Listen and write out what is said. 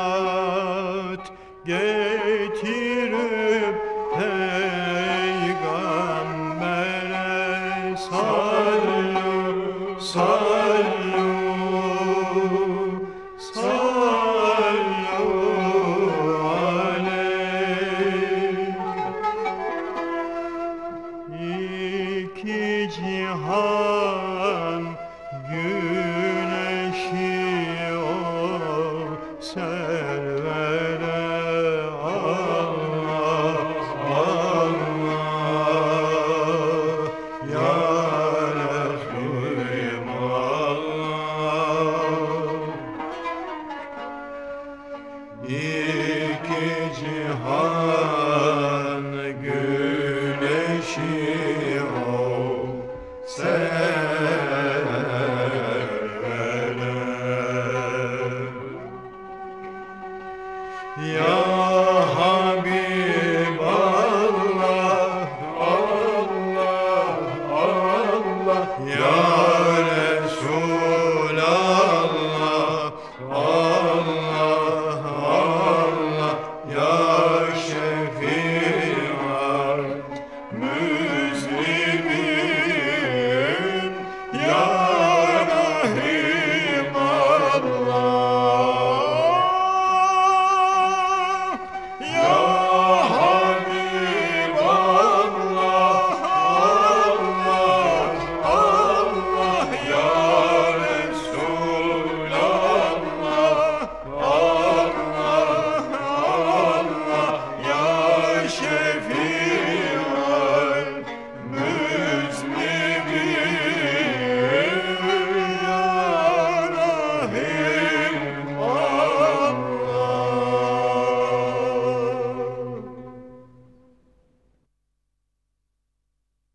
salavat getirip peygambere sallu sallu sallu aleyh. İki cihan gün ol servere Allah Allah 呀。